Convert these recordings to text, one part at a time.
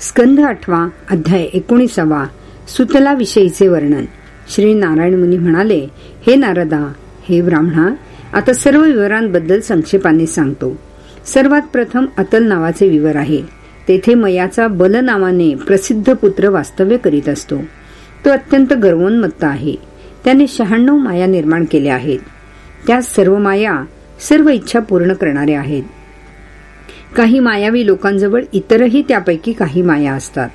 स्कंध आठवा अध्याय एकोणीसावा सुतला विषयीचे वर्णन. श्री नारायण मुनी म्हणाले हे नारदा हे ब्राह्मणा आता सर्व विवरांबद्दल संक्षेपाने सांगतो. सर्वात प्रथम अतल नावाचे विवर आहे. तेथे मयाचा बल नावाने प्रसिद्ध पुत्र वास्तव्य करीत असतो. तो अत्यंत गर्वोन्मत्त आहे. त्याने शहाण्णव माया निर्माण केल्या आहेत. त्या सर्व माया सर्व इच्छा पूर्ण करणाऱ्या आहेत. काही मायावी लोकांजवळ इतरही त्यापैकी काही माया असतात.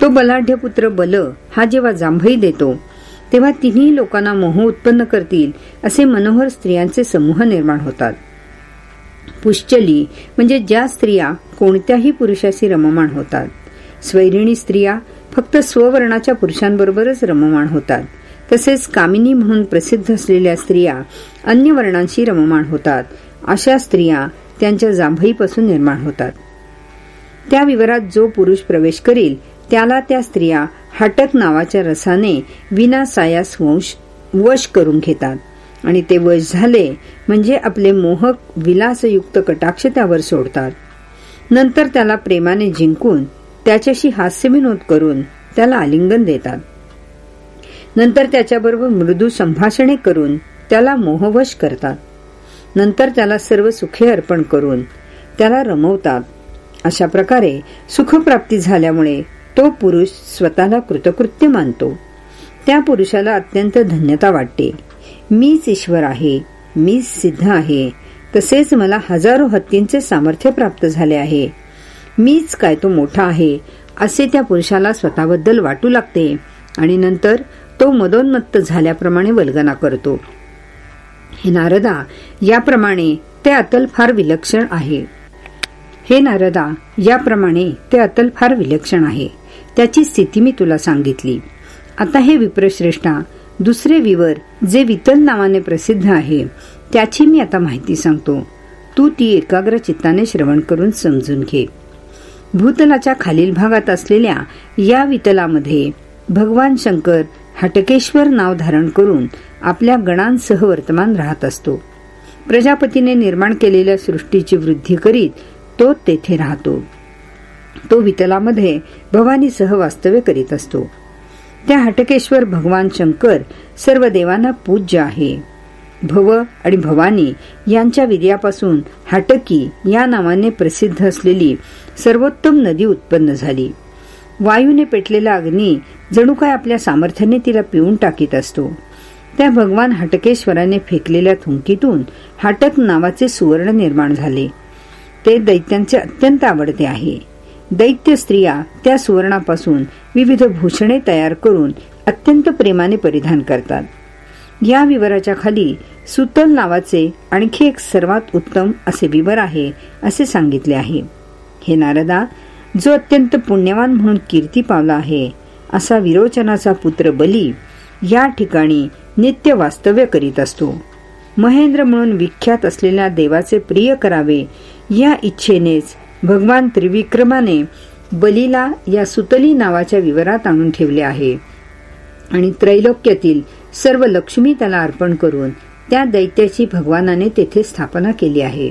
तो बलाढ्य पुत्र बल हा जेव्हा जांभई देतो तेव्हा तिन्ही लोकांना मोह उत्पन्न करतील असे मनोहर स्त्रियांचे समूह निर्माण होतात. पुश्चली म्हणजे ज्या स्त्रिया कोणत्याही पुरुषाशी रममाण होतात. स्वैरिणी स्त्रिया फक्त स्ववर्णाच्या पुरुषांबरोबरच रममाण होतात. तसेच कामिनी म्हणून प्रसिद्ध असलेल्या स्त्रिया अन्य वर्णांशी रममाण होतात. अशा स्त्रिया त्यांच्या जांभईपासून निर्माण होतात. त्या विवरात जो पुरुष प्रवेश करील त्याला त्या स्त्रिया हटक नावाच्या रसाने विना सायास वंश वश करून घेतात. आणि ते वश झाले म्हणजे आपले मोहक विलासयुक्त कटाक्ष त्यावर सोडतात. नंतर त्याला प्रेमाने जिंकून त्याच्याशी हास्यविनोद करून त्याला आलिंगन देतात. नंतर त्याच्याबरोबर मृदू संभाषणे करून त्याला मोहवश करतात. नंतर त्याला सर्व सुखे अर्पण करून त्याला रमवतात. अशा प्रकारे सुखप्राप्ती झाल्यामुळे तो पुरुष स्वतःला कृतकृत्य मानतो. त्या पुरुषाला अत्यंत धन्यता वाटते. मीच ईश्वर आहे मीच सिद्ध आहे तसेच मला हजारो हत्तींचे सामर्थ्य प्राप्त झाले आहे. मीच काय तो मोठा आहे असे त्या पुरुषाला स्वतःबद्दल वाटू लागते आणि नंतर तो मदोन्मत्त झाल्याप्रमाणे वल्गना करतो. हे नारदा याप्रमाणे ते अतल फार विलक्षण आहे. हे नारदा याप्रमाणे ते अतल फार विलक्षण आहे. त्याची स्थिती मी तुला सांगितली. आता हे विप्रश्रेष्ठा दुसरे विवर जे वितल नावाने प्रसिद्ध आहे त्याची मी आता माहिती सांगतो. तू ती एकाग्र चित्ताने श्रवण करून समजून घे. भूतलाच्या खालील भागात असलेल्या या वितलामध्ये भगवान शंकर हटकेश्वर नाव धारण करून आपल्या गणांसह वर्तमान राहत असतो. प्रजापतीने निर्माण केलेल्या सृष्टीची वृद्धी करीत तो तेथे राहतो. तो वितलामध्ये भवानीसह वास्तव्य करीत असतो. त्या हटकेश्वर भगवान शंकर सर्व देवांना पूज्य आहे. भव आणि भवानी यांच्या विर्यापासून हाटकी या नावाने प्रसिद्ध असलेली सर्वोत्तम नदी उत्पन्न झाली. वायूने पेटलेला अग्नी जणू काय आपल्या सामर्थ्याने तिला पिऊन टाकीत असतो. त्या भगवान हटकेश्वराने फेकलेल्या थुंकीतून हाटक नावाचे सुवर्ण निर्माण झाले. ते दैत्यांचे अत्यंत आवडते आहे. दैत्य स्त्रिया त्या सुवर्णापासून विविध भूषणे तयार करून अत्यंत प्रेमाने परिधान करतात. या विवराच्या खाली सुतल नावाचे आणखी एक सर्वात उत्तम असे विवर आहे असे सांगितले आहे. हे नारदा जो अत्यंत पुण्यवान म्हणून कीर्ती पावला आहे असा विरोचनाचा पुत्र बली या ठिकाणी नित्य वास्तव्य करीत असतो. महेंद्र म्हणून विख्यात असलेल्या देवाचे प्रिय करावे या इच्छेनेच भगवान त्रिविक्रमाने बलीला या सुतली नावाच्या विवरात आणून ठेवले आहे आणि त्रैलोक्यातील सर्व लक्ष्मी त्याला अर्पण करून त्या दैत्याची भगवानाने तेथे स्थापना केली आहे.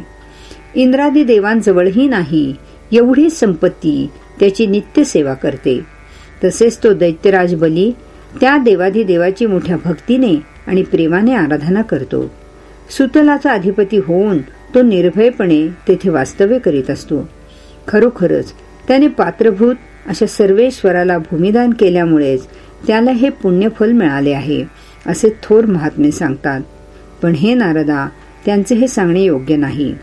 इंद्रादी देवांजवळही नाही एवढी संपत्ती त्याची नित्य सेवा करते. तसेच तो दैत्यराज बली त्या देवाधी देवाची मोठ्या भक्तीने आणि प्रेमाने आराधना करतो. सुतलाचा अधिपती होऊन तो निर्भयपणे तेथे वास्तव्य करीत असतो. खरोखरच त्याने पात्रभूत अशा सर्वेश्वराला भूमिदान केल्यामुळेच त्याला हे पुण्यफल मिळाले आहे असे थोर महात्मे सांगतात. पण हे नारदा त्यांचे हे सांगणे योग्य नाही.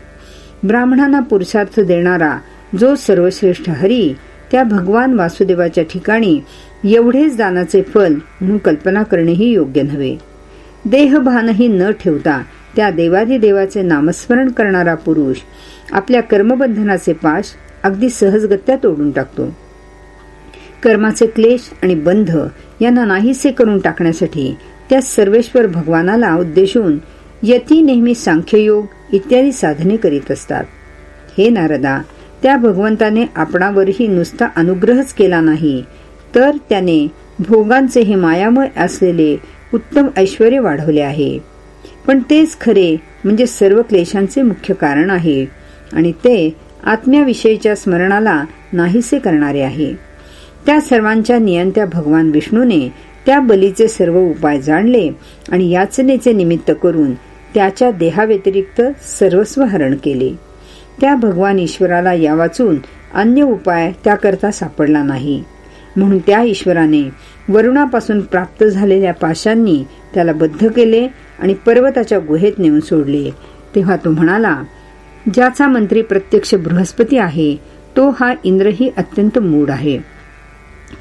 ब्राह्मणांना पुरुषार्थ देणारा जो सर्वश्रेष्ठ हरी त्या भगवान वासुदेवाच्या ठिकाणी एवढेच दानाचे फल म्हणून कल्पना करणेही योग्य नव्हे. देहभानही न ठेवता त्या देवाधिदेवाचे नामस्मरण करणारा पुरुष आपल्या कर्मबंधनाचे पाश अगदी सहजगत्या तोडून टाकतो. कर्माचे क्लेश आणि बंध यांना नाहीसे करून टाकण्यासाठी त्या सर्वेश्वर भगवानाला उद्देशून यती नेहमी सांख्ययोग इत्यादी साधने करीत असतात. हे नारदा त्या भगवंताने आपणावरही नुसता अनुग्रहच केला नाही. तर त्याने भोगांचे हे मायामय असलेले उत्तम ऐश्वर वाढवले आहे. पण तेच खरे म्हणजे सर्व क्लेशांचे मुख्य कारण आहे आणि ते आत्म्याविषयीच्या स्मरणाला नाहीसे करणारे आहे. त्या सर्वांच्या नियंत्या भगवान विष्णूने त्या बलीचे सर्व उपाय जाणले आणि याचनेचे निमित्त करून त्याच्या देहाव्यतिरिक्त सर्वस्व हरण केले. त्या भगवान ईश्वराला या वाचून अन्य उपाय त्याकरता सापडला नाही. म्हणून त्या ईश्वराने वरुणापासून प्राप्त झालेल्या पाशांनी त्याला बद्ध केले आणि पर्वताच्या गुहेत नेऊन सोडले. तेव्हा तो म्हणाला ज्याचा मंत्री प्रत्यक्ष बृहस्पती आहे तो हा इंद्रही अत्यंत मूड आहे.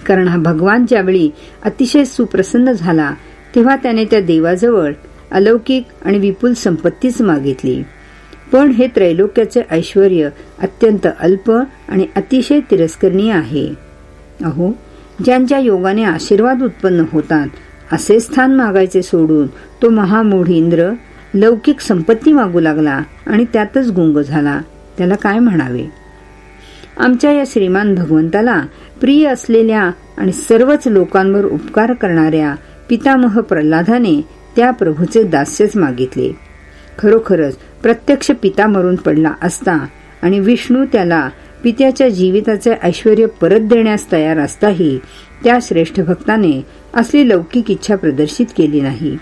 कारण हा भगवान ज्यावेळी अतिशय सुप्रसन्न झाला तेव्हा त्याने त्या देवाजवळ अलौकिक आणि विपुल संपत्तीच मागितली. पण हे त्रैलोक्याचे ऐश्वर अत्यंत अल्प आणि अतिशय तिरस्करणीय आहे. अहो ज्यांच्या योगाने आशीर्वाद उत्पन्न होतात असे स्थान मागायचे सोडून तो महामूढ इंद्र लौकिक संपत्ती मागू लागला आणि त्यातच गुंग झाला. त्याला काय म्हणावे? आमच्या या श्रीमान भगवंताला प्रिय असलेल्या आणि सर्वच लोकांवर उपकार करणाऱ्या पितामह प्रल्हादाने त्या प्रभूचे दास्यच मागितले. खरोखरच प्रत्यक्ष पिता मरून पडला असता आणि विष्णू त्याला पित्याच्या जीविताचे ऐश्वर परत देण्यास तयार असताही त्या श्रेष्ठ भक्ताने असली लौकिक इच्छा प्रदर्शित केली नाही.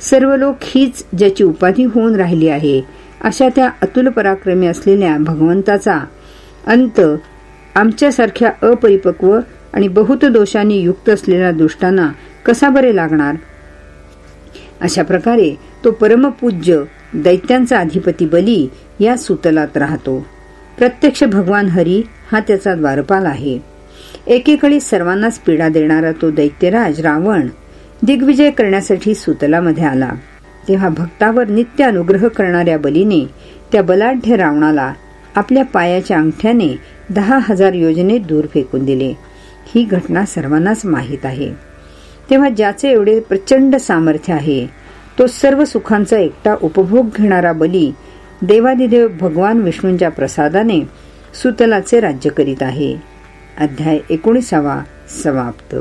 सर्व लोक हीच ज्याची उपाधी होऊन राहिली आहे अशा त्या अतुल पराक्रमी असलेल्या भगवंताचा अंत आमच्यासारख्या अपरिपक्व आणि बहुत दोषांनी युक्त असलेल्या दुष्टांना कसा बरे लागणार? अशा प्रकारे तो परमपूज्य दैत्यांचा अधिपती बली या सुतलात राहतो. प्रत्यक्ष भगवान हरी हा त्याचा द्वारपाल आहे. एकेकडे सर्वांनाच पीडा देणारा तो दैत्यराज रावण दिग्विजय करण्यासाठी सुतलामध्ये आला. तेव्हा भक्तावर नित्य अनुग्रह करणाऱ्या बलीने त्या बलाढ्य रावणाला आपल्या पायाच्या अंगठ्याने दहा हजार योजने दूर फेकून दिले. ही घटना सर्वांनाच माहीत आहे. तेव्हा ज्याचे एवढे प्रचंड सामर्थ्य आहे तो सर्व सुखांचा एकटा उपभोग घेणारा बली देवादिदेव भगवान विष्णूंच्या प्रसादाने सुतलाचे राज्य करीत आहे. अध्याय एकोणीसावा समाप्त.